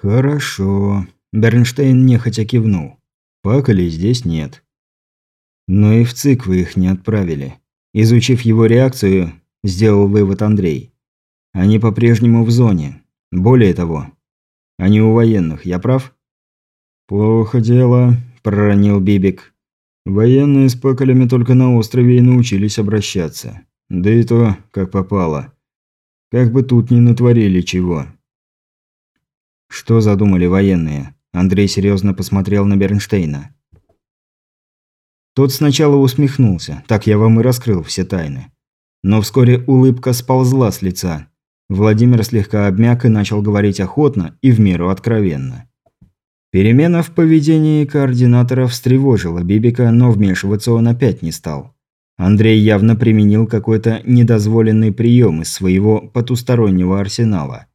«Хорошо». Бернштейн нехотя кивнул. Пакали здесь нет. Но и в ЦИК вы их не отправили. Изучив его реакцию, сделал вывод Андрей. Они по-прежнему в зоне. Более того, они у военных, я прав? Плохо дело, проронил Бибик. Военные с пакалями только на острове и научились обращаться. Да и то, как попало. Как бы тут ни натворили чего. Что задумали военные? Андрей серьезно посмотрел на Бернштейна. Тот сначала усмехнулся, так я вам и раскрыл все тайны. Но вскоре улыбка сползла с лица. Владимир слегка обмяк и начал говорить охотно и в меру откровенно. Перемена в поведении координатора встревожила Бибика, но вмешиваться он опять не стал. Андрей явно применил какой-то недозволенный прием из своего потустороннего арсенала.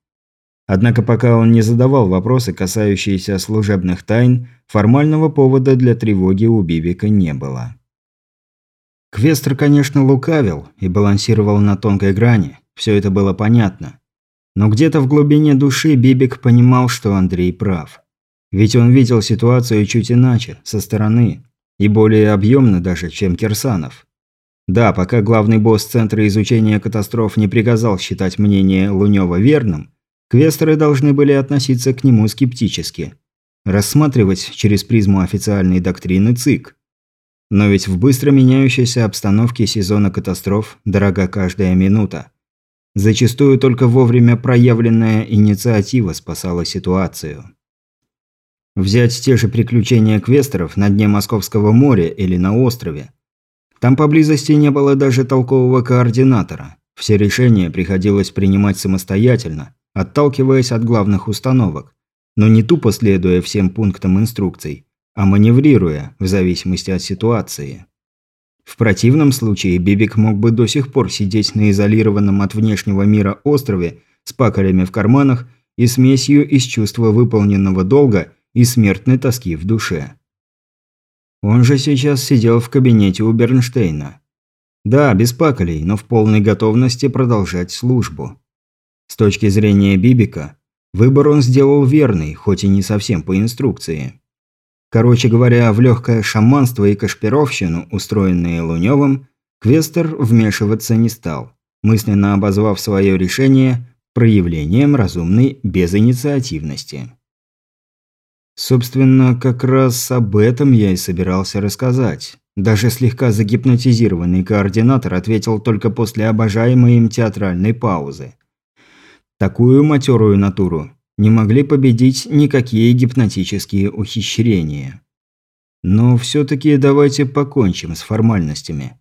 Однако пока он не задавал вопросы, касающиеся служебных тайн, формального повода для тревоги у Бибика не было. Квестер, конечно, лукавил и балансировал на тонкой грани, все это было понятно. Но где-то в глубине души Бибик понимал, что Андрей прав. Ведь он видел ситуацию чуть иначе, со стороны, и более объемно даже, чем Кирсанов. Да, пока главный босс Центра изучения катастроф не приказал считать мнение Лунёва верным, Квестеры должны были относиться к нему скептически. Рассматривать через призму официальной доктрины ЦИК. Но ведь в быстро меняющейся обстановке сезона катастроф дорога каждая минута. Зачастую только вовремя проявленная инициатива спасала ситуацию. Взять те же приключения квестеров на дне Московского моря или на острове. Там поблизости не было даже толкового координатора. Все решения приходилось принимать самостоятельно, отталкиваясь от главных установок, но не тупо следуя всем пунктам инструкций, а маневрируя в зависимости от ситуации. В противном случае Бибик мог бы до сих пор сидеть на изолированном от внешнего мира острове с пакалями в карманах и смесью из чувства выполненного долга и смертной тоски в душе. Он же сейчас сидел в кабинете у Бернштейна. Да, без пакалей, но в полной готовности продолжать службу. С точки зрения Бибика, выбор он сделал верный, хоть и не совсем по инструкции. Короче говоря, в легкое шаманство и кашпировщину, устроенные Луневым, Квестер вмешиваться не стал, мысленно обозвав свое решение проявлением разумной безинициативности. Собственно, как раз об этом я и собирался рассказать. Даже слегка загипнотизированный координатор ответил только после обожаемой им театральной паузы. Такую матерую натуру не могли победить никакие гипнотические ухищрения. Но все-таки давайте покончим с формальностями.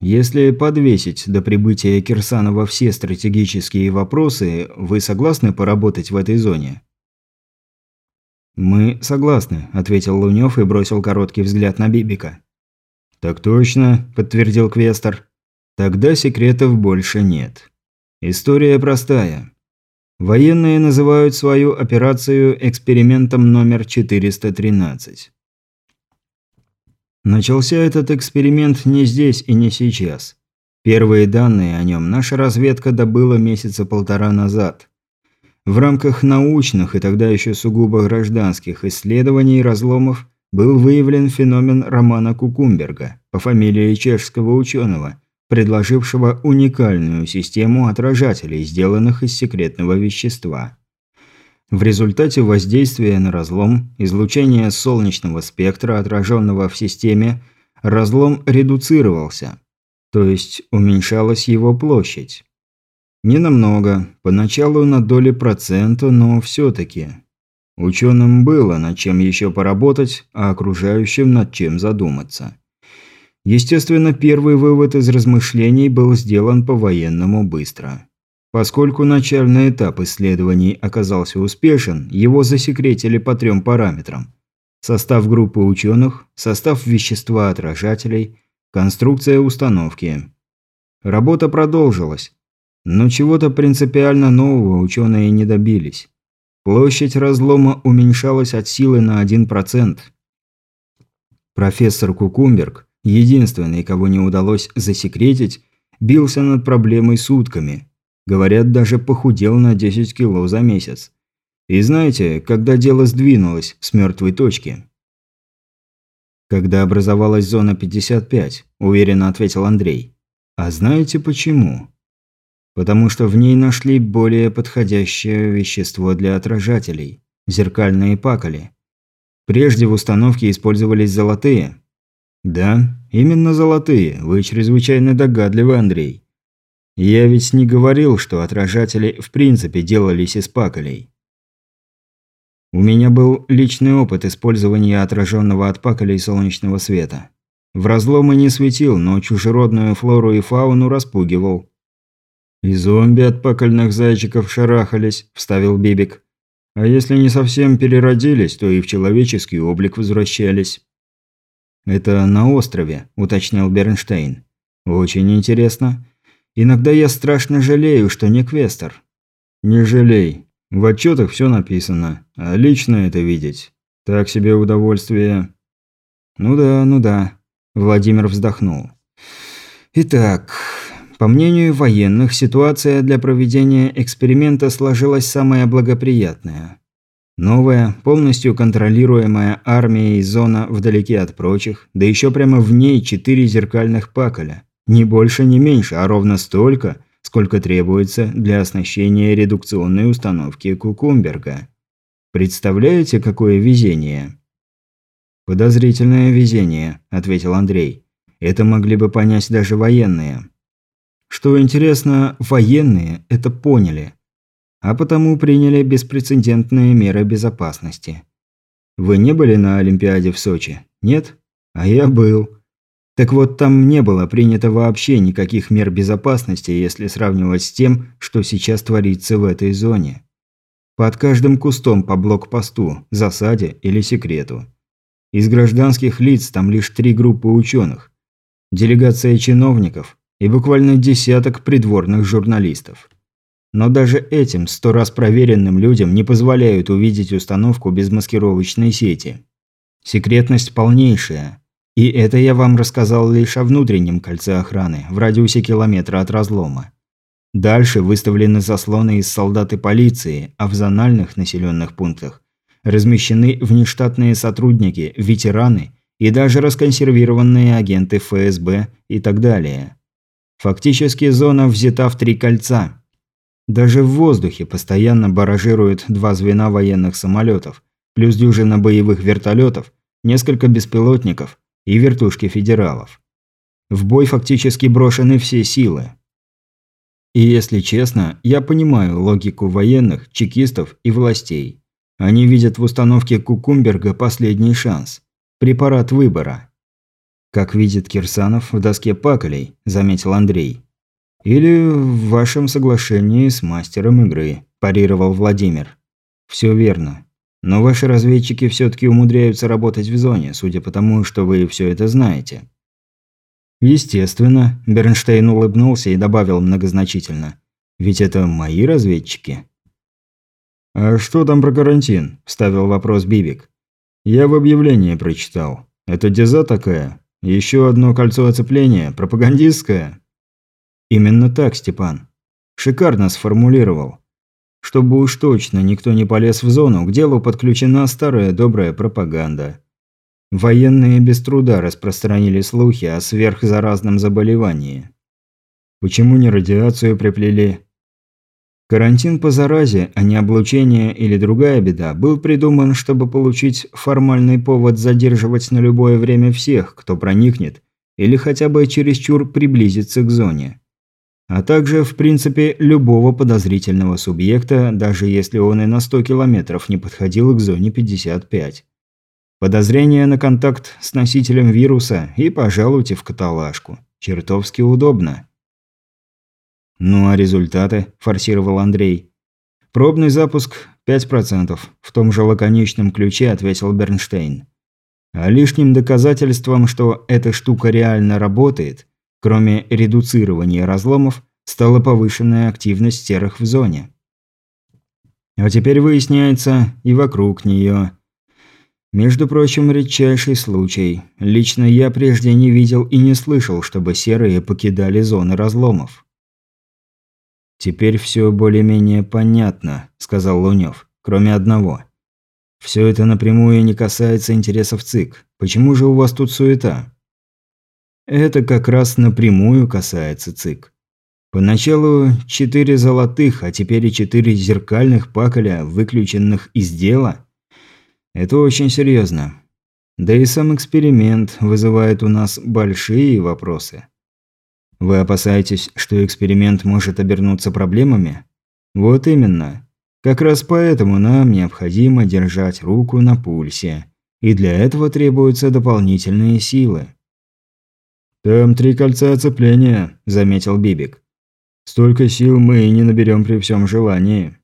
Если подвесить до прибытия Кирсанова все стратегические вопросы, вы согласны поработать в этой зоне? «Мы согласны», – ответил Лунёв и бросил короткий взгляд на Бибика. «Так точно», – подтвердил Квестер. «Тогда секретов больше нет. История простая. Военные называют свою операцию экспериментом номер 413. Начался этот эксперимент не здесь и не сейчас. Первые данные о нем наша разведка добыла месяца полтора назад. В рамках научных и тогда еще сугубо гражданских исследований разломов был выявлен феномен Романа Кукумберга по фамилии чешского ученого – предложившего уникальную систему отражателей, сделанных из секретного вещества. В результате воздействия на разлом, излучения солнечного спектра, отраженного в системе, разлом редуцировался, то есть уменьшалась его площадь. Не намного, поначалу на доли процента, но все-таки. Ученым было над чем еще поработать, а окружающим над чем задуматься. Естественно, первый вывод из размышлений был сделан по-военному быстро. Поскольку начальный этап исследований оказался успешен, его засекретили по трем параметрам. Состав группы ученых, состав вещества отражателей, конструкция установки. Работа продолжилась, но чего-то принципиально нового ученые не добились. Площадь разлома уменьшалась от силы на 1%. Профессор Кукумберг единственный, кого не удалось засекретить, бился над проблемой сутками. Говорят, даже похудел на 10 кило за месяц. И знаете, когда дело сдвинулось с мертвой точки? Когда образовалась зона 55, уверенно ответил Андрей. А знаете почему? Потому что в ней нашли более подходящее вещество для отражателей – зеркальные пакали. Прежде в установке использовались золотые. Да, именно золотые, вы чрезвычайно догадливы, Андрей. Я ведь не говорил, что отражатели в принципе делались из пакалей. У меня был личный опыт использования отраженного от пакалей солнечного света. В разломы не светил, но чужеродную флору и фауну распугивал. «И зомби от пакальных зайчиков шарахались», – вставил Бибик. «А если не совсем переродились, то и в человеческий облик возвращались». «Это на острове», – уточнил Бернштейн. «Очень интересно. Иногда я страшно жалею, что не Квестер». «Не жалей. В отчетах все написано, а лично это видеть – так себе удовольствие. Ну да, ну да. Владимир вздохнул. Итак, по мнению военных, ситуация для проведения эксперимента сложилась самая благоприятная. Новая, полностью контролируемая армией зона вдалеке от прочих, да еще прямо в ней четыре зеркальных паколя. Ни больше, ни меньше, а ровно столько – сколько требуется для оснащения редукционной установки Кукумберга. Представляете, какое везение? «Подозрительное везение», – ответил Андрей. «Это могли бы понять даже военные». Что интересно, военные это поняли, а потому приняли беспрецедентные меры безопасности. Вы не были на Олимпиаде в Сочи? Нет? А я был. Так вот, там не было принято вообще никаких мер безопасности, если сравнивать с тем, что сейчас творится в этой зоне. Под каждым кустом по блокпосту, засаде или секрету. Из гражданских лиц там лишь три группы ученых, делегация чиновников и буквально десяток придворных журналистов. Но даже этим сто раз проверенным людям не позволяют увидеть установку без маскировочной сети. Секретность полнейшая – и это я вам рассказал лишь о внутреннем кольце охраны, в радиусе километра от разлома. Дальше выставлены заслоны из солдат и полиции, а в зональных населенных пунктах размещены внештатные сотрудники, ветераны и даже расконсервированные агенты ФСБ и так далее. Фактически зона взята в три кольца. Даже в воздухе постоянно баражируют два звена военных самолетов, плюс дюжина боевых вертолетов, несколько беспилотников, и вертушки федералов. В бой фактически брошены все силы. И если честно, я понимаю логику военных, чекистов и властей. Они видят в установке Кукумберга последний шанс. Препарат выбора. Как видит Кирсанов в доске паколей, заметил Андрей. Или в вашем соглашении с мастером игры, парировал Владимир. Все верно. Но ваши разведчики все-таки умудряются работать в зоне, судя по тому, что вы все это знаете. Естественно, Бернштейн улыбнулся и добавил многозначительно. Ведь это мои разведчики. «А что там про карантин?» – вставил вопрос Бибик. «Я в объявлении прочитал. Это деза такая? Еще одно кольцо оцепления? Пропагандистское?» «Именно так, Степан. Шикарно сформулировал. Чтобы уж точно никто не полез в зону, к делу подключена старая добрая пропаганда. Военные без труда распространили слухи о сверхзаразном заболевании. Почему не радиацию приплели? Карантин по заразе, а не облучение или другая беда, был придуман, чтобы получить формальный повод задерживать на любое время всех, кто проникнет или хотя бы чересчур приблизится к зоне а также, в принципе, любого подозрительного субъекта, даже если он и на 100 километров не подходил к зоне 55. Подозрение на контакт с носителем вируса и пожалуйте в каталажку. Чертовски удобно. «Ну а результаты?» – форсировал Андрей. «Пробный запуск 5%, в том же лаконичном ключе», – ответил Бернштейн. «А лишним доказательством, что эта штука реально работает, Кроме редуцирования разломов, стала повышенная активность серых в зоне. А теперь выясняется и вокруг нее. Между прочим, редчайший случай. Лично я прежде не видел и не слышал, чтобы серые покидали зоны разломов. «Теперь все более-менее понятно», – сказал Лунёв. кроме одного. Все это напрямую не касается интересов ЦИК. Почему же у вас тут суета? Это как раз напрямую касается ЦИК. Поначалу четыре золотых, а теперь и четыре зеркальных паколя, выключенных из дела. Это очень серьезно. Да и сам эксперимент вызывает у нас большие вопросы. Вы опасаетесь, что эксперимент может обернуться проблемами? Вот именно. Как раз поэтому нам необходимо держать руку на пульсе. И для этого требуются дополнительные силы. «Там три кольца оцепления», – заметил Бибик. Столько сил мы и не наберем при всем желании.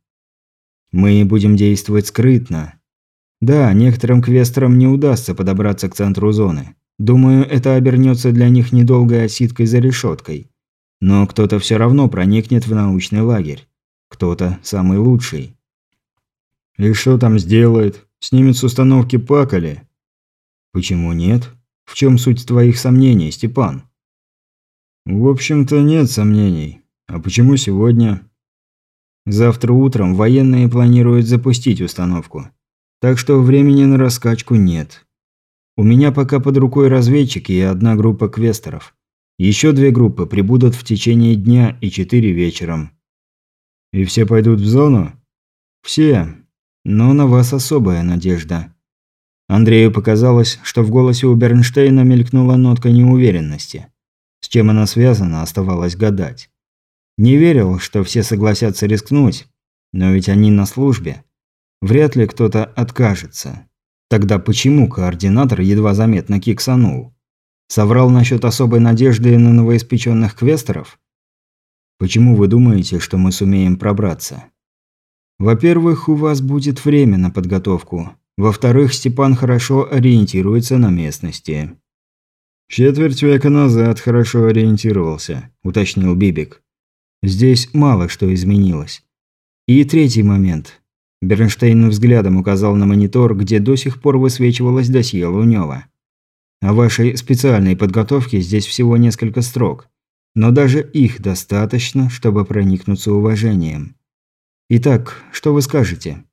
Мы будем действовать скрытно. Да, некоторым квестерам не удастся подобраться к центру зоны. Думаю, это обернется для них недолгой осидкой за решеткой. Но кто-то все равно проникнет в научный лагерь. Кто-то самый лучший. И что там сделает? Снимет с установки пакали? Почему нет? В чем суть твоих сомнений, Степан? В общем-то, нет сомнений. А почему сегодня? Завтра утром военные планируют запустить установку. Так что времени на раскачку нет. У меня пока под рукой разведчики и одна группа квестеров. Еще две группы прибудут в течение дня и четыре вечером. И все пойдут в зону? Все. Но на вас особая надежда. Андрею показалось, что в голосе у Бернштейна мелькнула нотка неуверенности. С чем она связана, оставалось гадать. Не верил, что все согласятся рискнуть, но ведь они на службе. Вряд ли кто-то откажется. Тогда почему координатор едва заметно киксанул? Соврал насчет особой надежды на новоиспеченных квестеров? Почему вы думаете, что мы сумеем пробраться? Во-первых, у вас будет время на подготовку. Во-вторых, Степан хорошо ориентируется на местности. «Четверть века назад хорошо ориентировался», – уточнил Бибик. Здесь мало что изменилось. И третий момент. Бернштейн взглядом указал на монитор, где до сих пор высвечивалось досье Лунёва. О вашей специальной подготовке здесь всего несколько строк. Но даже их достаточно, чтобы проникнуться уважением. Итак, что вы скажете?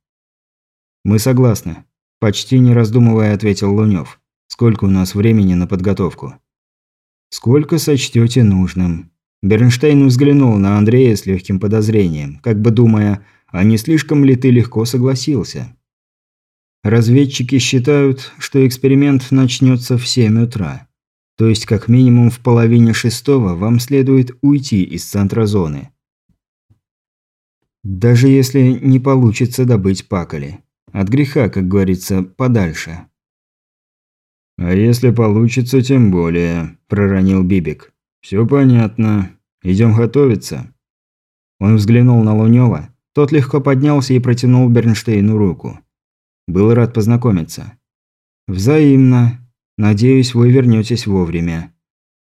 Мы согласны. Почти не раздумывая, ответил Лунёв. Сколько у нас времени на подготовку? Сколько сочтете нужным. Бернштейн взглянул на Андрея с легким подозрением, как бы думая, а не слишком ли ты легко согласился? Разведчики считают, что эксперимент начнется в 7 утра. То есть как минимум в половине шестого вам следует уйти из центра зоны. Даже если не получится добыть пакали. От греха, как говорится, подальше. «А если получится, тем более», – проронил Бибик. «Все понятно. Идем готовиться». Он взглянул на Лунёва. Тот легко поднялся и протянул Бернштейну руку. «Был рад познакомиться». «Взаимно. Надеюсь, вы вернетесь вовремя.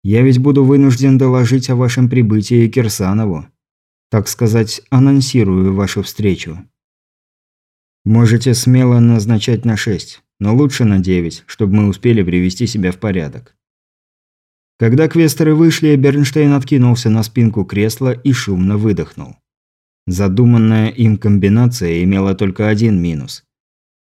Я ведь буду вынужден доложить о вашем прибытии Кирсанову. Так сказать, анонсирую вашу встречу». «Можете смело назначать на шесть, но лучше на девять, чтобы мы успели привести себя в порядок». Когда квестеры вышли, Бернштейн откинулся на спинку кресла и шумно выдохнул. Задуманная им комбинация имела только один минус.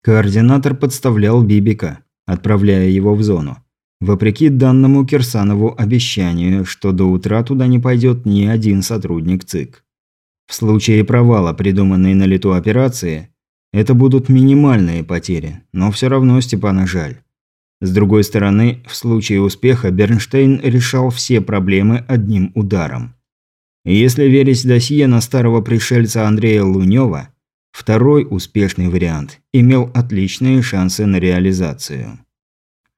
Координатор подставлял Бибика, отправляя его в зону. Вопреки данному Кирсанову обещанию, что до утра туда не пойдет ни один сотрудник ЦИК. В случае провала придуманной на лету операции, это будут минимальные потери, но все равно Степана жаль. С другой стороны, в случае успеха Бернштейн решал все проблемы одним ударом. Если верить досье на старого пришельца Андрея Лунёва, второй успешный вариант имел отличные шансы на реализацию.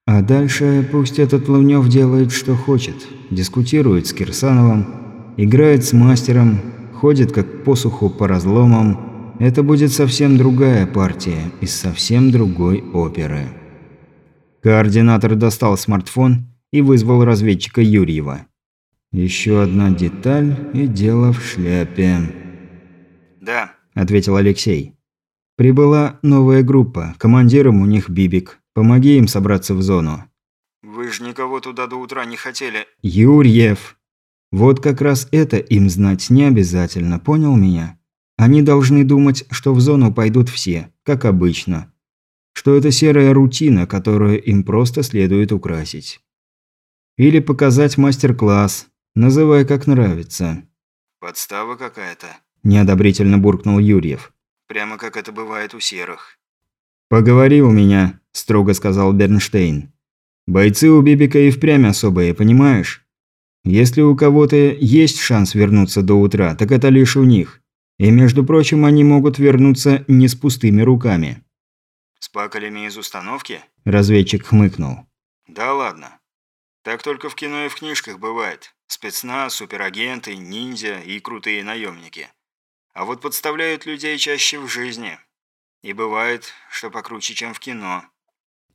А дальше пусть этот Лунёв делает, что хочет. Дискутирует с Кирсановым, играет с мастером, ходит как посуху по разломам. Это будет совсем другая партия из совсем другой оперы. Координатор достал смартфон и вызвал разведчика Юрьева. Еще одна деталь и дело в шляпе. «Да», – ответил Алексей. «Прибыла новая группа. Командиром у них Бибик. Помоги им собраться в зону». «Вы же никого туда до утра не хотели». «Юрьев!» Вот как раз это им знать не обязательно, понял меня? Они должны думать, что в зону пойдут все, как обычно. Что это серая рутина, которую им просто следует украсить. Или показать мастер-класс, называй как нравится. «Подстава какая-то», – неодобрительно буркнул Юрьев. «Прямо как это бывает у серых». «Поговори у меня», – строго сказал Бернштейн. «Бойцы у Бибика и впрямь особые, понимаешь? Если у кого-то есть шанс вернуться до утра, так это лишь у них. И, между прочим, они могут вернуться не с пустыми руками». «С пакалями из установки?» – разведчик хмыкнул. «Да ладно. Так только в кино и в книжках бывает. Спецназ, суперагенты, ниндзя и крутые наемники. А вот подставляют людей чаще в жизни. И бывает, что покруче, чем в кино.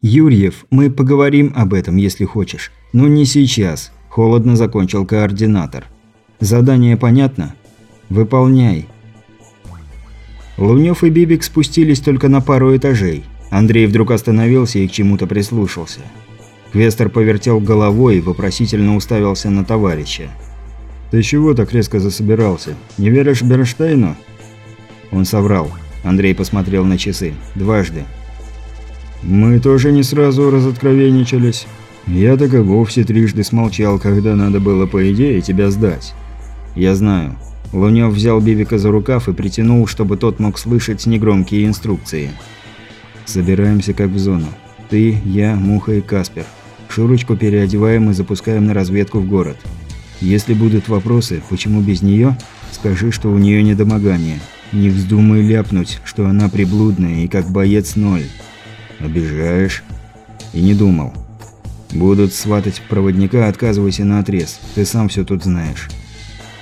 «Юрьев, мы поговорим об этом, если хочешь. Но не сейчас», – холодно закончил координатор. «Задание понятно? Выполняй». Лунёв и Бибик спустились только на пару этажей. Андрей вдруг остановился и к чему-то прислушался. Квестер повертел головой и вопросительно уставился на товарища. «Ты чего так резко засобирался? Не веришь Бернштейну?» Он соврал. Андрей посмотрел на часы. Дважды. «Мы тоже не сразу разоткровенничались. Я так и вовсе трижды смолчал, когда надо было, по идее, тебя сдать. Я знаю». Лунёв взял Бибика за рукав и притянул, чтобы тот мог слышать негромкие инструкции. «Собираемся как в зону. Ты, я, Муха и Каспер. Шурочку переодеваем и запускаем на разведку в город. Если будут вопросы, почему без нее, скажи, что у нее недомогание. Не вздумай ляпнуть, что она приблудная и как боец ноль. Обижаешь? И не думал. Будут сватать проводника, отказывайся на отрез. Ты сам все тут знаешь.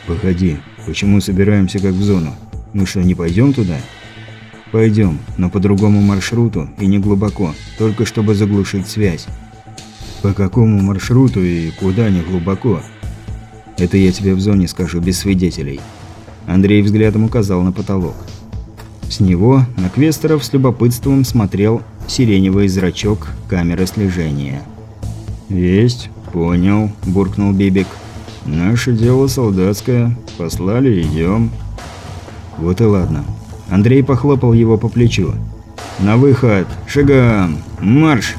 Погоди, почему собираемся как в зону? Мы что, не пойдем туда? Пойдем, но по другому маршруту и не глубоко, только чтобы заглушить связь. По какому маршруту и куда не глубоко? Это я тебе в зоне скажу, без свидетелей. Андрей взглядом указал на потолок. С него на Квестеров с любопытством смотрел сиреневый зрачок камеры слежения. «Есть, понял», – буркнул Бибик. «Наше дело солдатское. Послали, идем». «Вот и ладно». Андрей похлопал его по плечу. «На выход! Шагом! Марш!»